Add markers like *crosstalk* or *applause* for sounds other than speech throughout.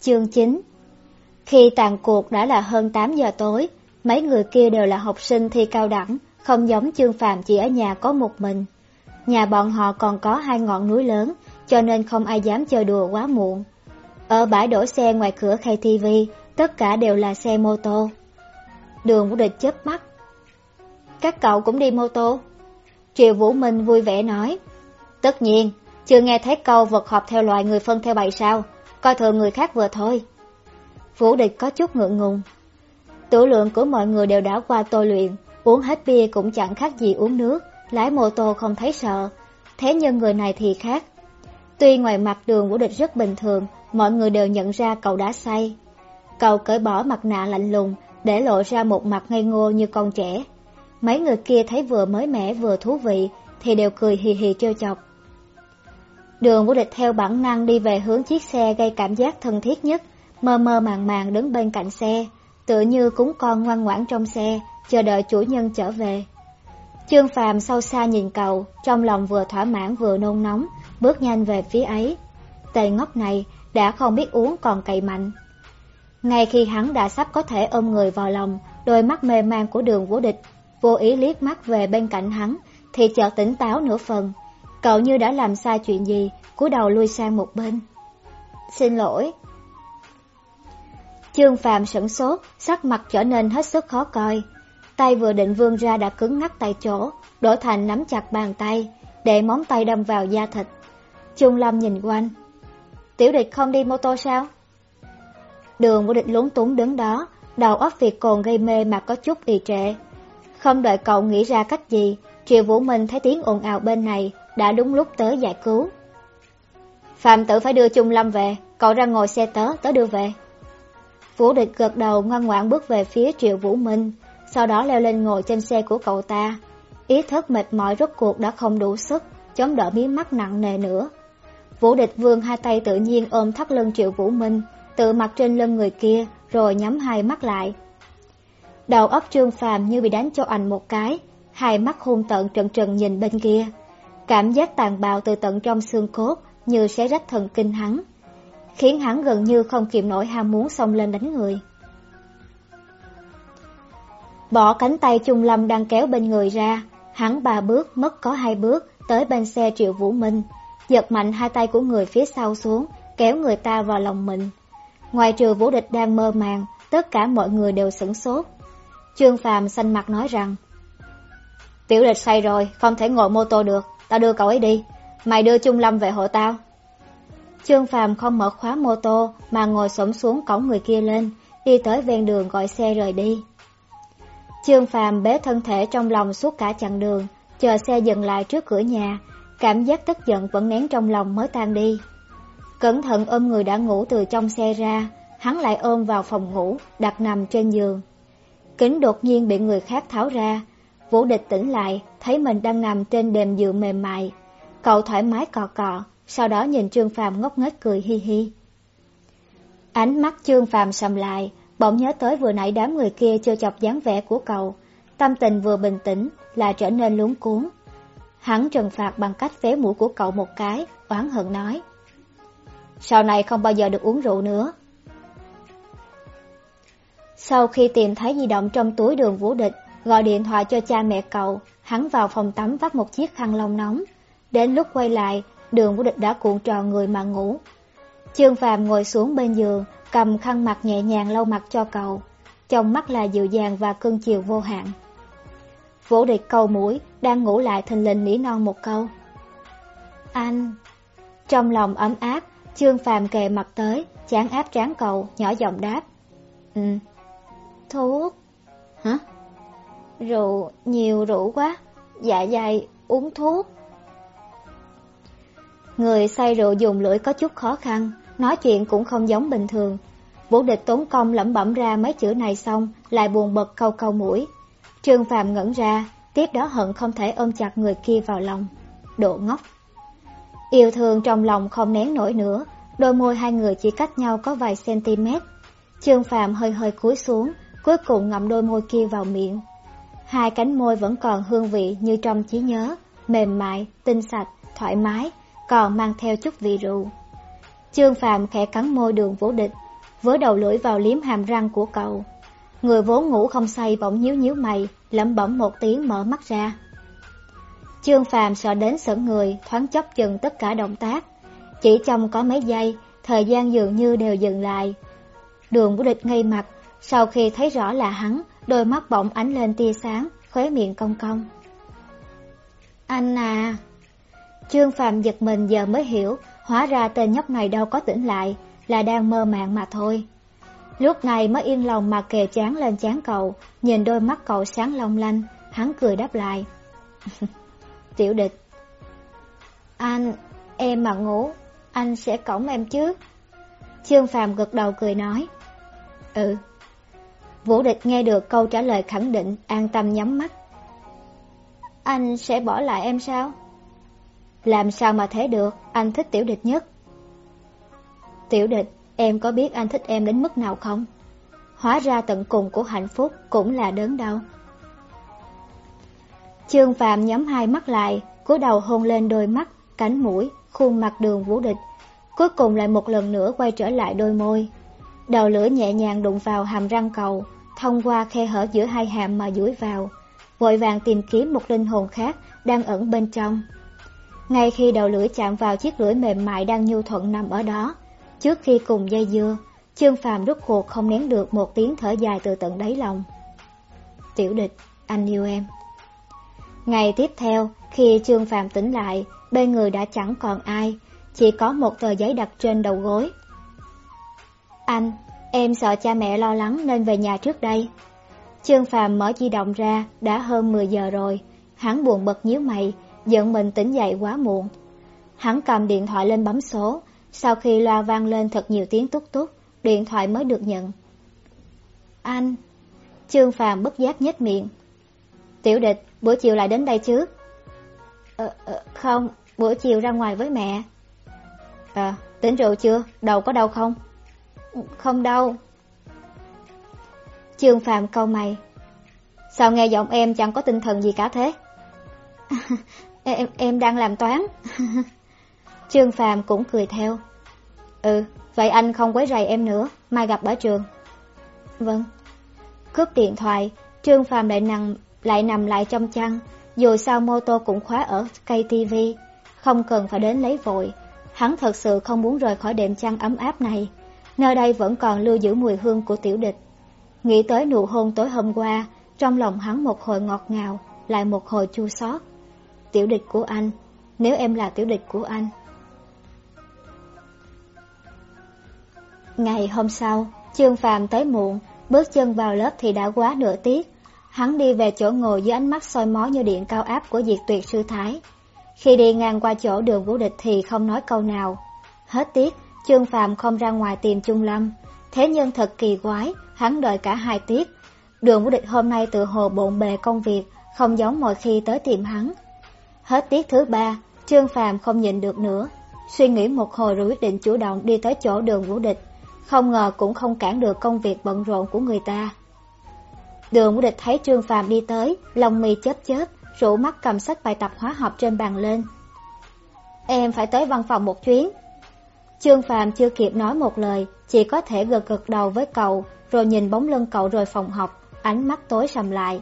Chương 9 Khi tàn cuộc đã là hơn 8 giờ tối, mấy người kia đều là học sinh thi cao đẳng, không giống Chương Phạm chỉ ở nhà có một mình. Nhà bọn họ còn có hai ngọn núi lớn, cho nên không ai dám chơi đùa quá muộn. Ở bãi đổ xe ngoài cửa khay TV, tất cả đều là xe mô tô. Đường Vũ Địch chớp mắt. Các cậu cũng đi mô tô. Triệu Vũ Minh vui vẻ nói. Tất nhiên, chưa nghe thấy câu vật họp theo loài người phân theo bầy sao, coi thường người khác vừa thôi. Vũ Địch có chút ngượng ngùng. Tử lượng của mọi người đều đã qua tôi luyện, uống hết bia cũng chẳng khác gì uống nước, lái mô tô không thấy sợ. Thế nhưng người này thì khác. Tuy ngoài mặt đường Vũ Địch rất bình thường, mọi người đều nhận ra cậu đã say. Cậu cởi bỏ mặt nạ lạnh lùng, để lộ ra một mặt ngây ngô như con trẻ. Mấy người kia thấy vừa mới mẻ vừa thú vị, thì đều cười hì hì trêu chọc. Đường Vũ Địch theo bản năng đi về hướng chiếc xe gây cảm giác thân thiết nhất, mơ mơ màng màng đứng bên cạnh xe, tựa như cúng con ngoan ngoãn trong xe, chờ đợi chủ nhân trở về. Trương Phàm sâu xa nhìn cậu, trong lòng vừa thỏa mãn vừa nôn nóng, bước nhanh về phía ấy. Tề ngốc này đã không biết uống còn cậy mạnh. Ngay khi hắn đã sắp có thể ôm người vào lòng, đôi mắt mê man của đường vũ địch, vô ý liếc mắt về bên cạnh hắn, thì chợt tỉnh táo nửa phần. Cậu như đã làm sai chuyện gì, cúi đầu lui sang một bên. Xin lỗi. Trương phạm sửng sốt, sắc mặt trở nên hết sức khó coi. Tay vừa định vươn ra đã cứng ngắc tại chỗ, đổi thành nắm chặt bàn tay, để móng tay đâm vào da thịt. Trung Lâm nhìn quanh. Tiểu địch không đi mô tô sao? Đường của địch lúng túng đứng đó, đầu óc việc cồn gây mê mà có chút trì trệ. Không đợi cậu nghĩ ra cách gì, Triệu Vũ Minh thấy tiếng ồn ào bên này, đã đúng lúc tới giải cứu. Phạm tử phải đưa Trung Lâm về, cậu ra ngồi xe tớ, tớ đưa về. Vũ địch gật đầu ngoan ngoãn bước về phía Triệu Vũ Minh, sau đó leo lên ngồi trên xe của cậu ta. Ý thức mệt mỏi rốt cuộc đã không đủ sức, chống đỡ miếng mắt nặng nề nữa. Vũ địch vương hai tay tự nhiên ôm thắt lưng Triệu Vũ Minh, tự mặt trên lưng người kia, rồi nhắm hai mắt lại. Đầu óc trương phàm như bị đánh cho ảnh một cái, hai mắt hung tợn trần trần nhìn bên kia. Cảm giác tàn bạo từ tận trong xương cốt như sẽ rách thần kinh hắn, khiến hắn gần như không kiềm nổi ham muốn xông lên đánh người. Bỏ cánh tay Trung Lâm đang kéo bên người ra, hắn ba bước mất có hai bước tới bên xe Triệu Vũ Minh, giật mạnh hai tay của người phía sau xuống, kéo người ta vào lòng mình. Ngoài trừ Vũ Địch đang mơ màng, tất cả mọi người đều sửng sốt. Trương Phàm xanh mặt nói rằng, Tiểu địch say rồi, không thể ngồi mô tô được, tao đưa cậu ấy đi, mày đưa Trung Lâm về hộ tao. Trương Phàm không mở khóa mô tô mà ngồi xổm xuống cổng người kia lên, đi tới ven đường gọi xe rời đi. Trương Phàm bế thân thể trong lòng suốt cả chặng đường, chờ xe dừng lại trước cửa nhà, cảm giác tức giận vẫn nén trong lòng mới tan đi. Cẩn thận ôm người đã ngủ từ trong xe ra, hắn lại ôm vào phòng ngủ, đặt nằm trên giường. Kính đột nhiên bị người khác tháo ra, Vũ địch tỉnh lại, thấy mình đang nằm trên đệm dựa mềm mại. Cậu thoải mái cọ cọ, sau đó nhìn Trương Phàm ngốc nghếch cười hi hi. Ánh mắt Trương Phàm sầm lại, bỗng nhớ tới vừa nãy đám người kia chưa chọc dáng vẻ của cậu, tâm tình vừa bình tĩnh là trở nên luống cuốn. Hắn trừng phạt bằng cách vé mũi của cậu một cái, oán hận nói. Sau này không bao giờ được uống rượu nữa. Sau khi tìm thấy di động trong túi đường vũ địch, gọi điện thoại cho cha mẹ cậu, hắn vào phòng tắm vắt một chiếc khăn lông nóng. Đến lúc quay lại, đường của địch đã cuộn tròn người mà ngủ. Trương Phàm ngồi xuống bên giường, cầm khăn mặt nhẹ nhàng lau mặt cho cậu. Trong mắt là dịu dàng và cưng chiều vô hạn. Vũ địch câu mũi, đang ngủ lại thình lình nỉ non một câu. Anh! Trong lòng ấm áp, Trương Phàm kề mặt tới, chán áp trán cậu, nhỏ giọng đáp. Ừ. Thuốc. Hả? Rượu, nhiều rượu quá. Dạ dày, uống thuốc. Người say rượu dùng lưỡi có chút khó khăn, nói chuyện cũng không giống bình thường. Vũ địch tốn công lẩm bẩm ra mấy chữ này xong, lại buồn bật câu câu mũi. Trương Phàm ngẩn ra, tiếp đó hận không thể ôm chặt người kia vào lòng. Độ ngốc. Yêu thương trong lòng không nén nổi nữa, đôi môi hai người chỉ cách nhau có vài cm. Trương Phạm hơi hơi cúi xuống, cuối cùng ngậm đôi môi kia vào miệng. Hai cánh môi vẫn còn hương vị như trong trí nhớ, mềm mại, tinh sạch, thoải mái, còn mang theo chút vị rượu. Trương Phạm khẽ cắn môi đường vũ địch, với đầu lưỡi vào liếm hàm răng của cậu. Người vốn ngủ không say bỗng nhíu nhíu mày, lẩm bẩm một tiếng mở mắt ra. Trương Phàm sợ đến sững người, thoáng chốc dừng tất cả động tác. Chỉ trong có mấy giây, thời gian dường như đều dừng lại. Đường Vũ Địch ngây mặt, sau khi thấy rõ là hắn, đôi mắt bỗng ánh lên tia sáng, khóe miệng cong cong. Anh à! Trương Phạm giật mình giờ mới hiểu, hóa ra tên nhóc này đâu có tỉnh lại, là đang mơ màng mà thôi. Lúc này mới yên lòng mà kề chán lên chán cậu, nhìn đôi mắt cậu sáng long lanh, hắn cười đáp lại. *laughs* Tiểu địch. Anh, em mà ngủ, anh sẽ cổng em chứ? Trương Phạm gật đầu cười nói. Ừ. Vũ địch nghe được câu trả lời khẳng định, an tâm nhắm mắt. Anh sẽ bỏ lại em sao? Làm sao mà thế được, anh thích tiểu địch nhất. Tiểu địch, em có biết anh thích em đến mức nào không? Hóa ra tận cùng của hạnh phúc cũng là đớn đau. Trương Phạm nhắm hai mắt lại, cúi đầu hôn lên đôi mắt, cánh mũi, khuôn mặt đường vũ địch. Cuối cùng lại một lần nữa quay trở lại đôi môi. Đầu lửa nhẹ nhàng đụng vào hàm răng cầu, thông qua khe hở giữa hai hàm mà duỗi vào, vội vàng tìm kiếm một linh hồn khác đang ẩn bên trong. Ngay khi đầu lưỡi chạm vào chiếc lưỡi mềm mại đang nhu thuận nằm ở đó, trước khi cùng dây dưa, Trương Phàm rút cuộc không nén được một tiếng thở dài từ tận đáy lòng. Tiểu địch, anh yêu em. Ngày tiếp theo, khi Trương Phàm tỉnh lại, bên người đã chẳng còn ai, chỉ có một tờ giấy đặt trên đầu gối. Anh, em sợ cha mẹ lo lắng nên về nhà trước đây. Trương Phàm mở di động ra, đã hơn 10 giờ rồi, hắn buồn bật nhíu mày, giận mình tỉnh dậy quá muộn. Hắn cầm điện thoại lên bấm số, sau khi loa vang lên thật nhiều tiếng tút tút, điện thoại mới được nhận. Anh, Trương Phàm bất giác nhếch miệng. Tiểu địch, buổi chiều lại đến đây chứ? Ờ, ờ, không, buổi chiều ra ngoài với mẹ. À, tỉnh rượu chưa? Đầu có đau không? Không đau. Trương Phạm câu mày. Sao nghe giọng em chẳng có tinh thần gì cả thế? *laughs* em, em đang làm toán. *laughs* Trương Phạm cũng cười theo. Ừ, vậy anh không quấy rầy em nữa, mai gặp ở trường. Vâng. Cướp điện thoại, Trương Phạm lại nằm lại nằm lại trong chăn, dù sao mô tô cũng khóa ở cây tivi, không cần phải đến lấy vội. Hắn thật sự không muốn rời khỏi đệm chăn ấm áp này, nơi đây vẫn còn lưu giữ mùi hương của tiểu địch. Nghĩ tới nụ hôn tối hôm qua, trong lòng hắn một hồi ngọt ngào, lại một hồi chua xót. Tiểu địch của anh, nếu em là tiểu địch của anh. Ngày hôm sau, Trương Phàm tới muộn, bước chân vào lớp thì đã quá nửa tiết. Hắn đi về chỗ ngồi dưới ánh mắt soi mói như điện cao áp của diệt tuyệt sư thái. Khi đi ngang qua chỗ đường vũ địch thì không nói câu nào. Hết tiết, Trương Phạm không ra ngoài tìm Trung Lâm. Thế nhưng thật kỳ quái, hắn đợi cả hai tiết. Đường vũ địch hôm nay tự hồ bộn bề công việc, không giống mọi khi tới tìm hắn. Hết tiết thứ ba, Trương Phạm không nhịn được nữa. Suy nghĩ một hồi rồi quyết định chủ động đi tới chỗ đường vũ địch. Không ngờ cũng không cản được công việc bận rộn của người ta. Đường Vũ Địch thấy Trương Phạm đi tới, lòng mì chớp chớp, rủ mắt cầm sách bài tập hóa học trên bàn lên. Em phải tới văn phòng một chuyến. Trương Phàm chưa kịp nói một lời, chỉ có thể gật gật đầu với cậu, rồi nhìn bóng lưng cậu rồi phòng học, ánh mắt tối sầm lại.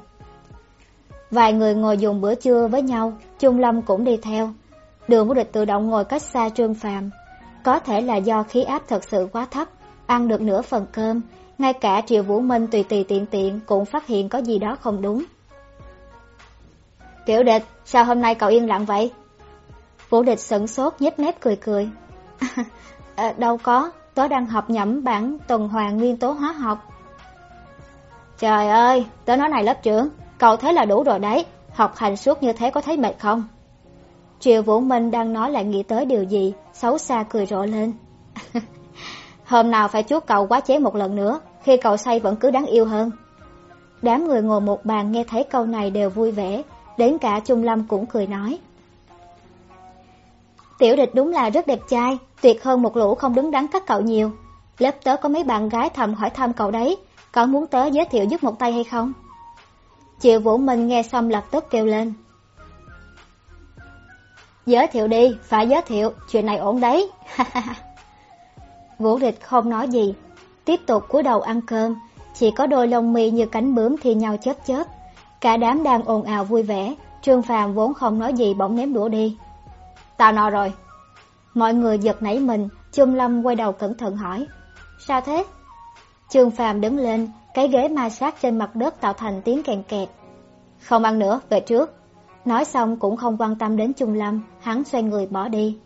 Vài người ngồi dùng bữa trưa với nhau, Trung Lâm cũng đi theo. Đường Vũ Địch tự động ngồi cách xa Trương Phàm. Có thể là do khí áp thật sự quá thấp, ăn được nửa phần cơm, ngay cả Triệu Vũ Minh tùy tùy tiện tiện cũng phát hiện có gì đó không đúng. Tiểu địch, sao hôm nay cậu yên lặng vậy? Vũ địch sửng sốt nhếch mép cười cười à, *laughs* đâu có, tớ đang học nhẩm bản tuần hoàn nguyên tố hóa học. Trời ơi, tớ nói này lớp trưởng, cậu thấy là đủ rồi đấy, học hành suốt như thế có thấy mệt không? Triệu Vũ Minh đang nói lại nghĩ tới điều gì, xấu xa cười rộ lên. *laughs* Hôm nào phải chuốt cậu quá chế một lần nữa, khi cậu say vẫn cứ đáng yêu hơn. Đám người ngồi một bàn nghe thấy câu này đều vui vẻ, đến cả Trung Lâm cũng cười nói. Tiểu địch đúng là rất đẹp trai, tuyệt hơn một lũ không đứng đắn các cậu nhiều. Lớp tớ có mấy bạn gái thầm hỏi thăm cậu đấy, có muốn tớ giới thiệu giúp một tay hay không? Triệu Vũ Minh nghe xong lập tức kêu lên. Giới thiệu đi, phải giới thiệu, chuyện này ổn đấy. *laughs* Vũ địch không nói gì. tiếp tục cúi đầu ăn cơm, chỉ có đôi lông mi như cánh bướm thì nhau chớp chớp. Cả đám đang ồn ào vui vẻ, Trương Phàm vốn không nói gì bỗng ném đũa đi. Tao no rồi. Mọi người giật nảy mình, Trung Lâm quay đầu cẩn thận hỏi. Sao thế? Trương Phàm đứng lên, cái ghế ma sát trên mặt đất tạo thành tiếng kèn kẹt. Không ăn nữa, về trước. Nói xong cũng không quan tâm đến Trung Lâm, hắn xoay người bỏ đi.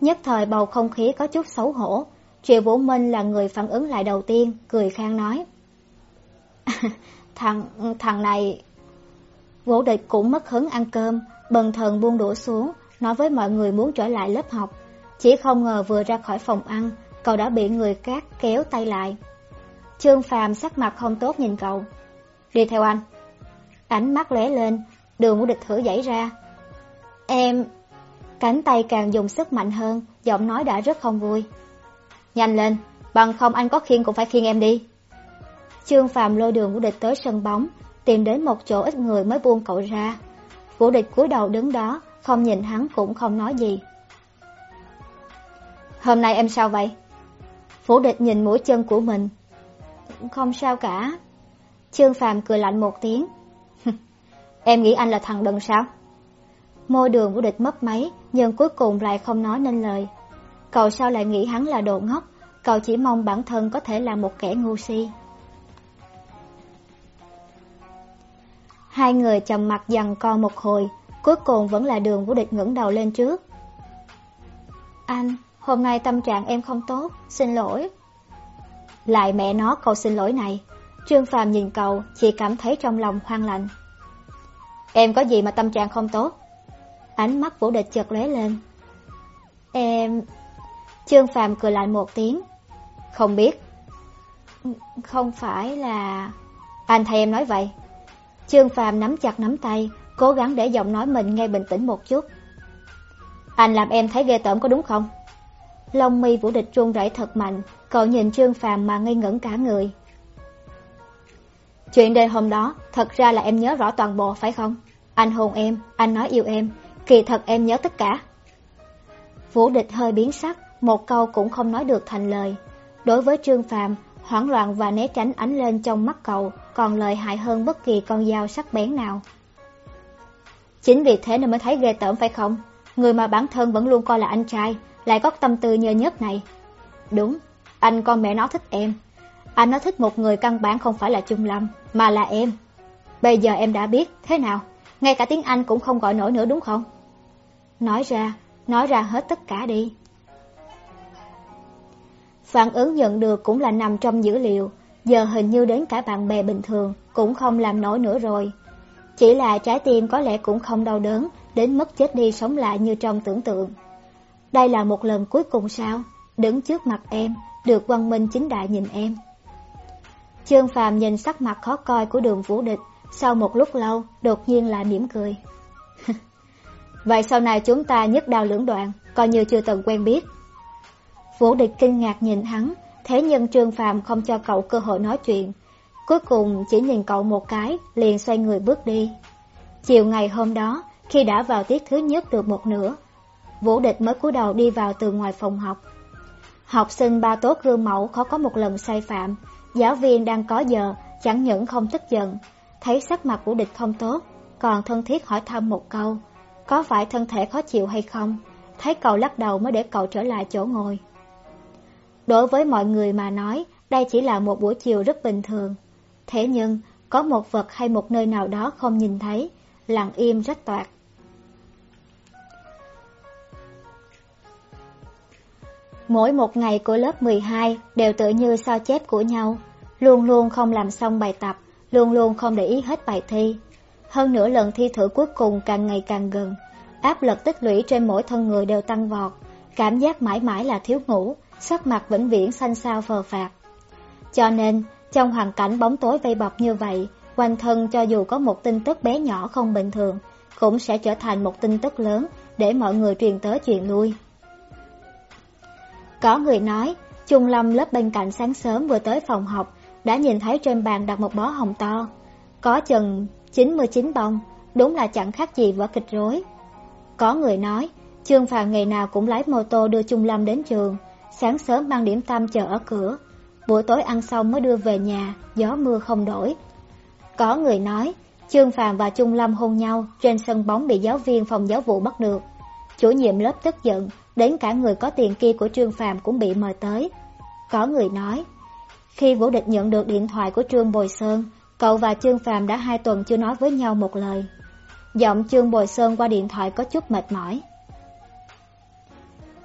Nhất thời bầu không khí có chút xấu hổ, Triệu Vũ Minh là người phản ứng lại đầu tiên, cười khang nói. *laughs* thằng, thằng này... Vũ địch cũng mất hứng ăn cơm, bần thần buông đũa xuống, nói với mọi người muốn trở lại lớp học. Chỉ không ngờ vừa ra khỏi phòng ăn, cậu đã bị người khác kéo tay lại. Trương Phàm sắc mặt không tốt nhìn cậu. Đi theo anh. Ánh mắt lóe lên, đường của địch thử dãy ra. Em... Cánh tay càng dùng sức mạnh hơn, giọng nói đã rất không vui. Nhanh lên, bằng không anh có khiêng cũng phải khiêng em đi. Trương Phàm lôi đường của địch tới sân bóng, tìm đến một chỗ ít người mới buông cậu ra. Vũ địch cúi đầu đứng đó, không nhìn hắn cũng không nói gì. Hôm nay em sao vậy? phủ địch nhìn mũi chân của mình. Không sao cả. Trương Phàm cười lạnh một tiếng. *laughs* em nghĩ anh là thằng đần sao? Môi đường của địch mất máy, nhưng cuối cùng lại không nói nên lời. Cậu sao lại nghĩ hắn là đồ ngốc, cậu chỉ mong bản thân có thể là một kẻ ngu si. Hai người chầm mặt dằn co một hồi, cuối cùng vẫn là đường vũ địch ngẩng đầu lên trước. Anh, hôm nay tâm trạng em không tốt, xin lỗi. Lại mẹ nó câu xin lỗi này, Trương Phàm nhìn cậu chỉ cảm thấy trong lòng hoang lạnh. Em có gì mà tâm trạng không tốt? Ánh mắt vũ địch chợt lóe lên. Em... Trương Phàm cười lại một tiếng. Không biết. Không phải là... Anh thầy em nói vậy. Trương Phàm nắm chặt nắm tay, cố gắng để giọng nói mình nghe bình tĩnh một chút. Anh làm em thấy ghê tởm có đúng không? Lông mi vũ địch run rẩy thật mạnh, cậu nhìn Trương Phàm mà ngây ngẩn cả người. Chuyện đêm hôm đó, thật ra là em nhớ rõ toàn bộ phải không? Anh hôn em, anh nói yêu em, kỳ thật em nhớ tất cả. Vũ địch hơi biến sắc, một câu cũng không nói được thành lời. Đối với Trương Phàm, hoảng loạn và né tránh ánh lên trong mắt cậu còn lợi hại hơn bất kỳ con dao sắc bén nào. Chính vì thế nên mới thấy ghê tởm phải không? Người mà bản thân vẫn luôn coi là anh trai, lại có tâm tư nhơ nhất này. Đúng, anh con mẹ nó thích em. Anh nó thích một người căn bản không phải là Trung Lâm, mà là em. Bây giờ em đã biết, thế nào? Ngay cả tiếng Anh cũng không gọi nổi nữa đúng không? Nói ra, nói ra hết tất cả đi. Phản ứng nhận được cũng là nằm trong dữ liệu, giờ hình như đến cả bạn bè bình thường cũng không làm nổi nữa rồi. Chỉ là trái tim có lẽ cũng không đau đớn, đến mức chết đi sống lại như trong tưởng tượng. Đây là một lần cuối cùng sao? Đứng trước mặt em, được quang minh chính đại nhìn em. Trương Phàm nhìn sắc mặt khó coi của đường vũ địch, sau một lúc lâu, đột nhiên lại mỉm cười. *laughs* Vậy sau này chúng ta nhất đào lưỡng đoạn, coi như chưa từng quen biết. Vũ địch kinh ngạc nhìn hắn, thế nhưng Trương Phàm không cho cậu cơ hội nói chuyện. Cuối cùng chỉ nhìn cậu một cái, liền xoay người bước đi. Chiều ngày hôm đó, khi đã vào tiết thứ nhất được một nửa, Vũ địch mới cúi đầu đi vào từ ngoài phòng học. Học sinh ba tốt gương mẫu khó có một lần sai phạm, giáo viên đang có giờ, chẳng những không tức giận, thấy sắc mặt của địch không tốt, còn thân thiết hỏi thăm một câu, có phải thân thể khó chịu hay không? Thấy cậu lắc đầu mới để cậu trở lại chỗ ngồi. Đối với mọi người mà nói, đây chỉ là một buổi chiều rất bình thường. Thế nhưng, có một vật hay một nơi nào đó không nhìn thấy, lặng im rất toạc. Mỗi một ngày của lớp 12 đều tự như sao chép của nhau, luôn luôn không làm xong bài tập, luôn luôn không để ý hết bài thi. Hơn nữa lần thi thử cuối cùng càng ngày càng gần, áp lực tích lũy trên mỗi thân người đều tăng vọt, cảm giác mãi mãi là thiếu ngủ, sắc mặt vĩnh viễn xanh xao phờ phạt. Cho nên, trong hoàn cảnh bóng tối vây bọc như vậy, quanh thân cho dù có một tin tức bé nhỏ không bình thường, cũng sẽ trở thành một tin tức lớn để mọi người truyền tới truyền lui. Có người nói, Trung Lâm lớp bên cạnh sáng sớm vừa tới phòng học, đã nhìn thấy trên bàn đặt một bó hồng to. Có chừng 99 bông, đúng là chẳng khác gì vở kịch rối. Có người nói, Trương Phàm ngày nào cũng lái mô tô đưa Trung Lâm đến trường, sáng sớm mang điểm tâm chờ ở cửa buổi tối ăn xong mới đưa về nhà, gió mưa không đổi. Có người nói, Trương Phàm và Trung Lâm hôn nhau trên sân bóng bị giáo viên phòng giáo vụ bắt được. Chủ nhiệm lớp tức giận, đến cả người có tiền kia của Trương Phàm cũng bị mời tới. Có người nói, khi Vũ Địch nhận được điện thoại của Trương Bồi Sơn, cậu và Trương Phàm đã hai tuần chưa nói với nhau một lời. Giọng Trương Bồi Sơn qua điện thoại có chút mệt mỏi.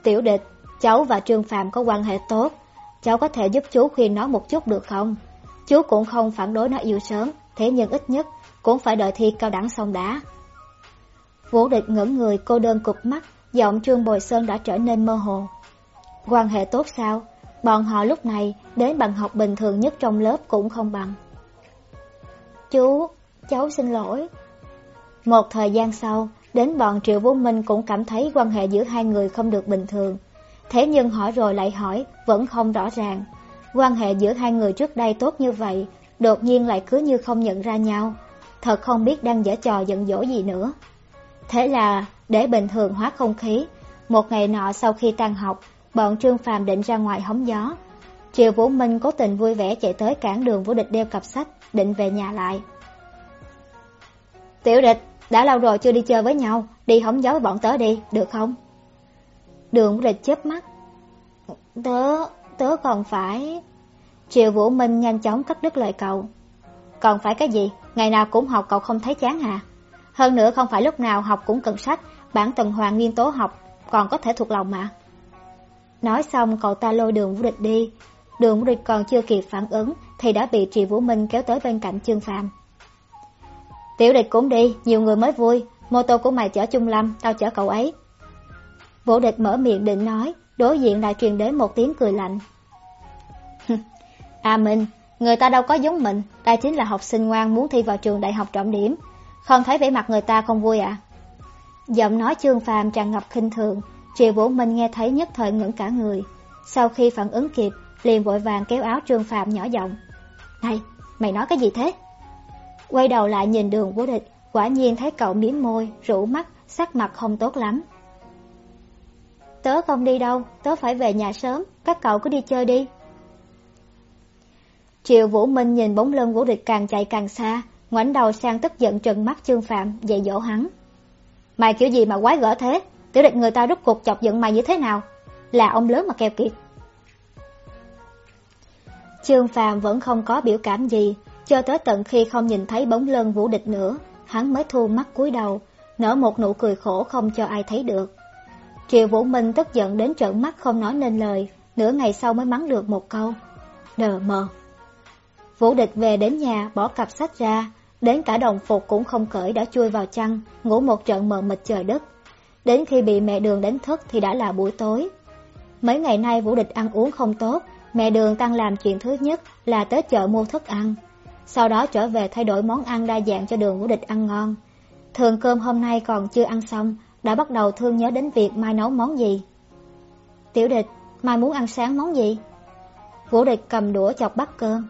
Tiểu địch, cháu và Trương Phạm có quan hệ tốt, cháu có thể giúp chú khuyên nó một chút được không? Chú cũng không phản đối nó yêu sớm, thế nhưng ít nhất cũng phải đợi thi cao đẳng xong đã. Vũ địch ngẩn người cô đơn cụp mắt, giọng Trương Bồi Sơn đã trở nên mơ hồ. Quan hệ tốt sao? Bọn họ lúc này đến bằng học bình thường nhất trong lớp cũng không bằng. Chú, cháu xin lỗi. Một thời gian sau, đến bọn Triệu Vũ Minh cũng cảm thấy quan hệ giữa hai người không được bình thường. Thế nhưng hỏi rồi lại hỏi, vẫn không rõ ràng. Quan hệ giữa hai người trước đây tốt như vậy, đột nhiên lại cứ như không nhận ra nhau. Thật không biết đang dở trò giận dỗi gì nữa. Thế là, để bình thường hóa không khí, một ngày nọ sau khi tan học, bọn Trương Phàm định ra ngoài hóng gió. Triệu Vũ Minh cố tình vui vẻ chạy tới cản đường Vũ Địch đeo cặp sách, định về nhà lại. Tiểu địch, đã lâu rồi chưa đi chơi với nhau, đi hóng gió với bọn tớ đi, được không? Đường Vũ Địch chớp mắt. Tớ, tớ còn phải... Triệu Vũ Minh nhanh chóng cắt đứt lời cậu. Còn phải cái gì? Ngày nào cũng học cậu không thấy chán à? Hơn nữa không phải lúc nào học cũng cần sách, bản tuần hoàn nguyên tố học, còn có thể thuộc lòng mà. Nói xong cậu ta lôi đường Vũ Địch đi. Đường Vũ Địch còn chưa kịp phản ứng thì đã bị triệu Vũ Minh kéo tới bên cạnh Trương Phạm. Tiểu địch cũng đi, nhiều người mới vui. Mô tô của mày chở Trung Lâm, tao chở cậu ấy. Vũ địch mở miệng định nói, đối diện lại truyền đến một tiếng cười lạnh. à Minh, người ta đâu có giống mình, đây chính là học sinh ngoan muốn thi vào trường đại học trọng điểm. Không thấy vẻ mặt người ta không vui à? Giọng nói trương phàm tràn ngập khinh thường, Triệu Vũ Minh nghe thấy nhất thời ngẩn cả người. Sau khi phản ứng kịp, liền vội vàng kéo áo trương phàm nhỏ giọng. Này, mày nói cái gì thế? Quay đầu lại nhìn đường Vũ địch, quả nhiên thấy cậu miếm môi, rũ mắt, sắc mặt không tốt lắm. Tớ không đi đâu, tớ phải về nhà sớm, các cậu cứ đi chơi đi. Triệu Vũ Minh nhìn bóng lưng Vũ Địch càng chạy càng xa, ngoảnh đầu sang tức giận trừng mắt Trương Phạm, dạy dỗ hắn. Mày kiểu gì mà quái gở thế? Tiểu địch người ta rút cuộc chọc giận mày như thế nào? Là ông lớn mà keo kiệt. Trương Phạm vẫn không có biểu cảm gì, cho tới tận khi không nhìn thấy bóng lưng Vũ Địch nữa, hắn mới thu mắt cúi đầu, nở một nụ cười khổ không cho ai thấy được. Triệu Vũ Minh tức giận đến trợn mắt không nói nên lời, nửa ngày sau mới mắng được một câu. Đờ mờ. Vũ địch về đến nhà bỏ cặp sách ra, đến cả đồng phục cũng không cởi đã chui vào chăn, ngủ một trận mờ mịt trời đất. Đến khi bị mẹ đường đánh thức thì đã là buổi tối. Mấy ngày nay Vũ địch ăn uống không tốt, mẹ đường tăng làm chuyện thứ nhất là tới chợ mua thức ăn. Sau đó trở về thay đổi món ăn đa dạng cho đường Vũ địch ăn ngon. Thường cơm hôm nay còn chưa ăn xong, đã bắt đầu thương nhớ đến việc mai nấu món gì. Tiểu địch, mai muốn ăn sáng món gì? Vũ địch cầm đũa chọc bắt cơm.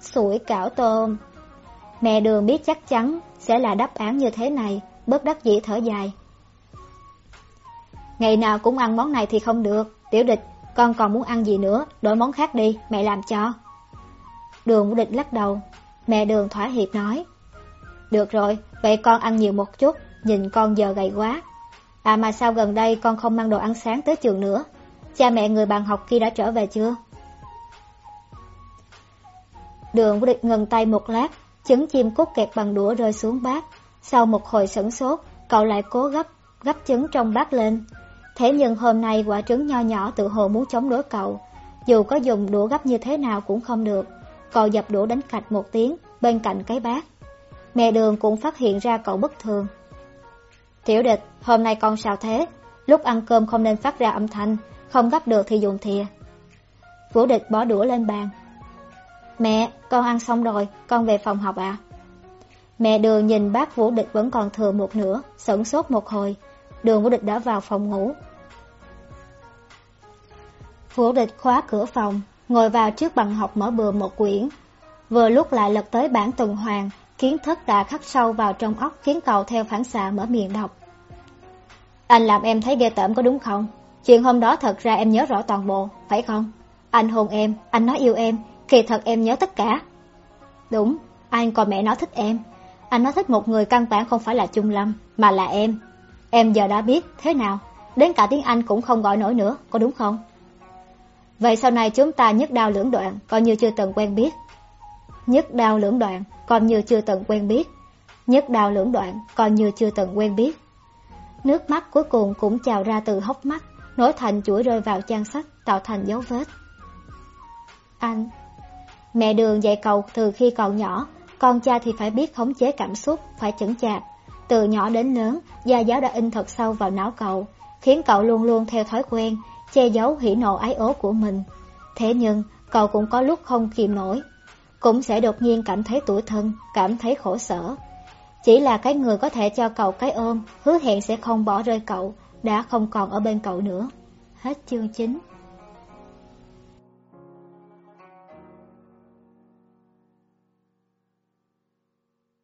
Sủi cảo tôm. Mẹ đường biết chắc chắn sẽ là đáp án như thế này, bất đắc dĩ thở dài. Ngày nào cũng ăn món này thì không được, tiểu địch, con còn muốn ăn gì nữa, đổi món khác đi, mẹ làm cho. Đường Vũ địch lắc đầu, mẹ đường thỏa hiệp nói. Được rồi, vậy con ăn nhiều một chút, Nhìn con giờ gầy quá. À mà sao gần đây con không mang đồ ăn sáng tới trường nữa? Cha mẹ người bạn học kia đã trở về chưa? Đường vô Địch ngừng tay một lát, Trứng chim cút kẹt bằng đũa rơi xuống bát. Sau một hồi sửng sốt, Cậu lại cố gấp gấp trứng trong bát lên. Thế nhưng hôm nay quả trứng nho nhỏ tự hồ muốn chống đối cậu. Dù có dùng đũa gấp như thế nào cũng không được. Cậu dập đũa đánh cạch một tiếng, Bên cạnh cái bát. Mẹ đường cũng phát hiện ra cậu bất thường. Tiểu địch, hôm nay con sao thế? Lúc ăn cơm không nên phát ra âm thanh, không gấp được thì dùng thìa. Vũ địch bỏ đũa lên bàn. Mẹ, con ăn xong rồi, con về phòng học ạ. Mẹ đường nhìn bác Vũ địch vẫn còn thừa một nửa, sửng sốt một hồi. Đường Vũ địch đã vào phòng ngủ. Vũ địch khóa cửa phòng, ngồi vào trước bàn học mở bừa một quyển. Vừa lúc lại lật tới bản tuần hoàn, Kiến thức đã khắc sâu vào trong óc khiến cậu theo phản xạ mở miệng đọc. Anh làm em thấy ghê tởm có đúng không? Chuyện hôm đó thật ra em nhớ rõ toàn bộ, phải không? Anh hôn em, anh nói yêu em, kỳ thật em nhớ tất cả. Đúng, anh còn mẹ nó thích em. Anh nói thích một người căn bản không phải là Trung Lâm, mà là em. Em giờ đã biết, thế nào? Đến cả tiếng Anh cũng không gọi nổi nữa, có đúng không? Vậy sau này chúng ta nhất đao lưỡng đoạn, coi như chưa từng quen biết. Nhất đao lưỡng đoạn, coi như chưa từng quen biết. Nhất đào lưỡng đoạn, coi như chưa từng quen biết. Nước mắt cuối cùng cũng trào ra từ hốc mắt, nối thành chuỗi rơi vào trang sách, tạo thành dấu vết. Anh Mẹ đường dạy cậu từ khi còn nhỏ, con cha thì phải biết khống chế cảm xúc, phải chững chạc. Từ nhỏ đến lớn, gia giáo đã in thật sâu vào não cậu, khiến cậu luôn luôn theo thói quen, che giấu hỉ nộ ái ố của mình. Thế nhưng, cậu cũng có lúc không kìm nổi, cũng sẽ đột nhiên cảm thấy tủi thân, cảm thấy khổ sở. Chỉ là cái người có thể cho cậu cái ôm, hứa hẹn sẽ không bỏ rơi cậu, đã không còn ở bên cậu nữa. Hết chương 9